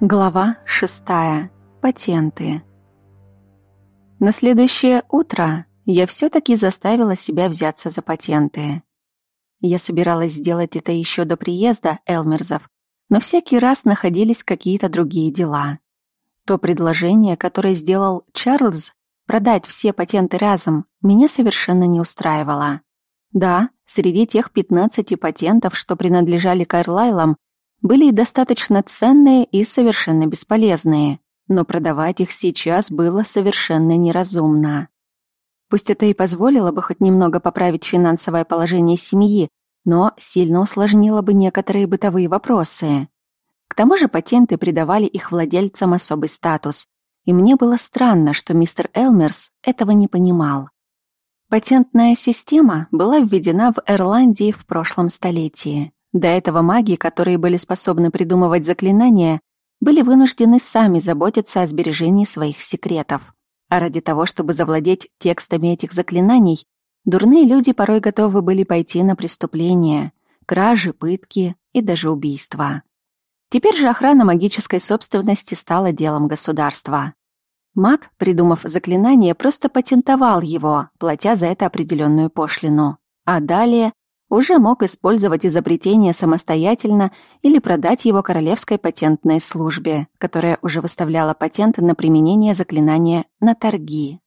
Глава шестая. Патенты. На следующее утро я все-таки заставила себя взяться за патенты. Я собиралась сделать это еще до приезда Элмерзов, но всякий раз находились какие-то другие дела. То предложение, которое сделал Чарльз, продать все патенты разом, меня совершенно не устраивало. Да, среди тех 15 патентов, что принадлежали Карлайлам, были и достаточно ценные и совершенно бесполезные, но продавать их сейчас было совершенно неразумно. Пусть это и позволило бы хоть немного поправить финансовое положение семьи, но сильно усложнило бы некоторые бытовые вопросы. К тому же патенты придавали их владельцам особый статус, и мне было странно, что мистер Элмерс этого не понимал. Патентная система была введена в Ирландии в прошлом столетии. До этого маги, которые были способны придумывать заклинания, были вынуждены сами заботиться о сбережении своих секретов. А ради того, чтобы завладеть текстами этих заклинаний, дурные люди порой готовы были пойти на преступления, кражи, пытки и даже убийства. Теперь же охрана магической собственности стала делом государства. Маг, придумав заклинание, просто патентовал его, платя за это определенную пошлину. А далее уже мог использовать изобретение самостоятельно или продать его Королевской патентной службе, которая уже выставляла патенты на применение заклинания на торги.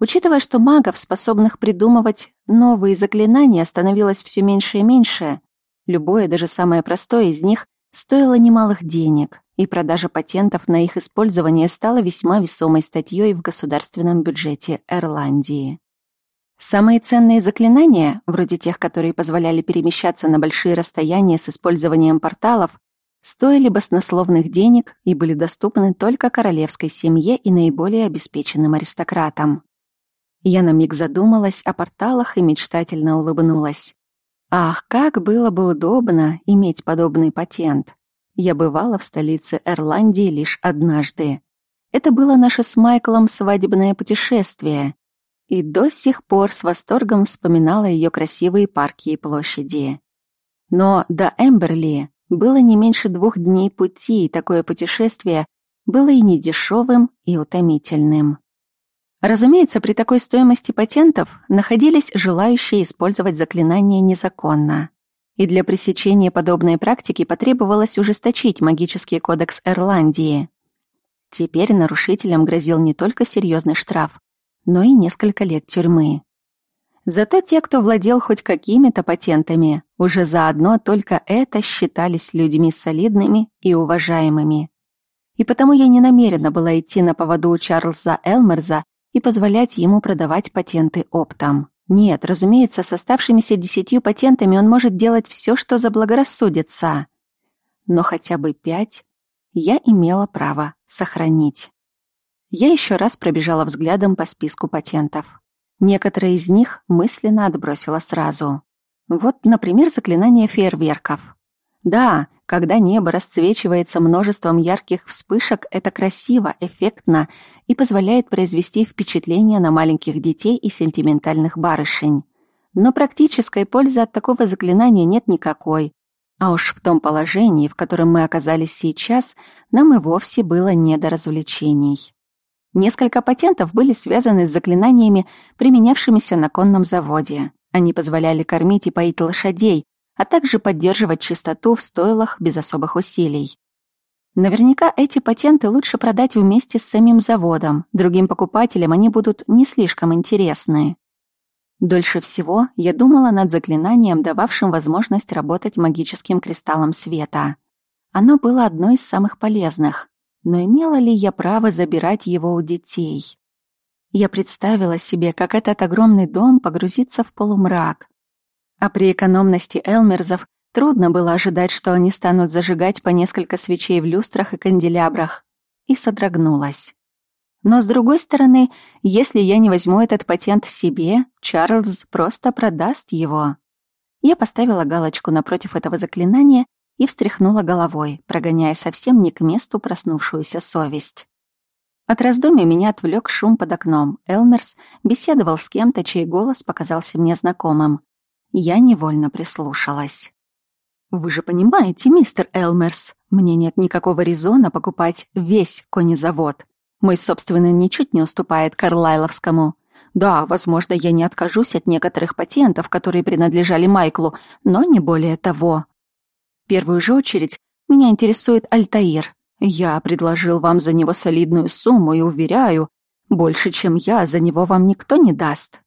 Учитывая, что магов, способных придумывать новые заклинания, становилось все меньше и меньше, любое, даже самое простое из них, стоило немалых денег, и продажа патентов на их использование стала весьма весомой статьей в государственном бюджете Ирландии. Самые ценные заклинания, вроде тех, которые позволяли перемещаться на большие расстояния с использованием порталов, стоили баснословных денег и были доступны только королевской семье и наиболее обеспеченным аристократам. Я на миг задумалась о порталах и мечтательно улыбнулась. Ах, как было бы удобно иметь подобный патент. Я бывала в столице Ирландии лишь однажды. Это было наше с Майклом свадебное путешествие, и до сих пор с восторгом вспоминала ее красивые парки и площади. Но до Эмберли было не меньше двух дней пути, и такое путешествие было и недешевым, и утомительным. Разумеется, при такой стоимости патентов находились желающие использовать заклинания незаконно. И для пресечения подобной практики потребовалось ужесточить магический кодекс Ирландии. Теперь нарушителям грозил не только серьезный штраф, но и несколько лет тюрьмы. Зато те, кто владел хоть какими-то патентами, уже заодно только это считались людьми солидными и уважаемыми. И потому я не намерена была идти на поводу у Чарльза Элмерза и позволять ему продавать патенты оптом. Нет, разумеется, с оставшимися десятью патентами он может делать все, что заблагорассудится. Но хотя бы пять я имела право сохранить. Я еще раз пробежала взглядом по списку патентов. Некоторые из них мысленно отбросила сразу. Вот, например, заклинание фейерверков. Да, когда небо расцвечивается множеством ярких вспышек, это красиво, эффектно и позволяет произвести впечатление на маленьких детей и сентиментальных барышень. Но практической пользы от такого заклинания нет никакой. А уж в том положении, в котором мы оказались сейчас, нам и вовсе было не до развлечений. Несколько патентов были связаны с заклинаниями, применявшимися на конном заводе. Они позволяли кормить и поить лошадей, а также поддерживать чистоту в стойлах без особых усилий. Наверняка эти патенты лучше продать вместе с самим заводом. Другим покупателям они будут не слишком интересны. Дольше всего я думала над заклинанием, дававшим возможность работать магическим кристаллом света. Оно было одной из самых полезных. Но имела ли я право забирать его у детей? Я представила себе, как этот огромный дом погрузится в полумрак. А при экономности Элмерзов трудно было ожидать, что они станут зажигать по несколько свечей в люстрах и канделябрах. И содрогнулась. Но с другой стороны, если я не возьму этот патент себе, Чарльз просто продаст его. Я поставила галочку напротив этого заклинания и встряхнула головой, прогоняя совсем не к месту проснувшуюся совесть. От раздумий меня отвлек шум под окном. Элмерс беседовал с кем-то, чей голос показался мне знакомым. Я невольно прислушалась. «Вы же понимаете, мистер Элмерс, Мне нет никакого резона покупать весь конезавод. Мой собственный ничуть не уступает Карлайловскому. Да, возможно, я не откажусь от некоторых патентов, которые принадлежали Майклу, но не более того. Первую же очередь меня интересует Альтаир. Я предложил вам за него солидную сумму и уверяю, больше, чем я, за него вам никто не даст.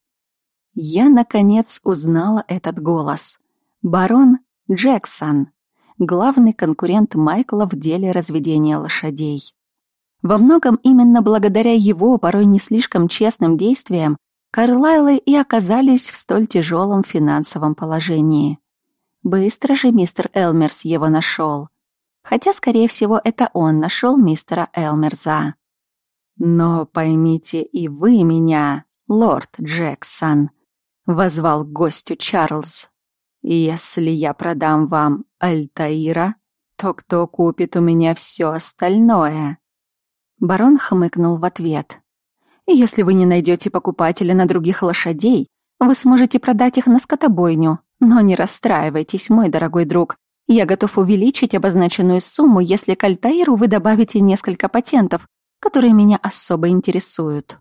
Я, наконец, узнала этот голос. Барон Джексон, главный конкурент Майкла в деле разведения лошадей. Во многом именно благодаря его порой не слишком честным действиям Карлайлы и оказались в столь тяжелом финансовом положении. Быстро же мистер Элмерс его нашел. Хотя, скорее всего, это он нашел мистера Элмерза. «Но поймите и вы меня, лорд Джексон», — возвал гостю Чарльз. «Если я продам вам Альтаира, то кто купит у меня все остальное?» Барон хмыкнул в ответ. «Если вы не найдете покупателя на других лошадей, вы сможете продать их на скотобойню. Но не расстраивайтесь, мой дорогой друг. Я готов увеличить обозначенную сумму, если к Альтаиру вы добавите несколько патентов, которые меня особо интересуют».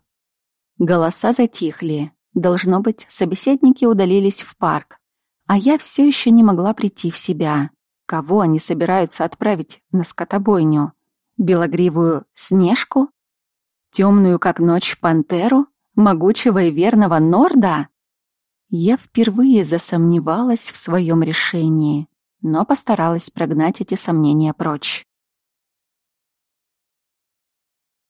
Голоса затихли. Должно быть, собеседники удалились в парк. А я все еще не могла прийти в себя. Кого они собираются отправить на скотобойню? белогривую Снежку, темную как ночь пантеру, могучего и верного Норда? Я впервые засомневалась в своем решении, но постаралась прогнать эти сомнения прочь.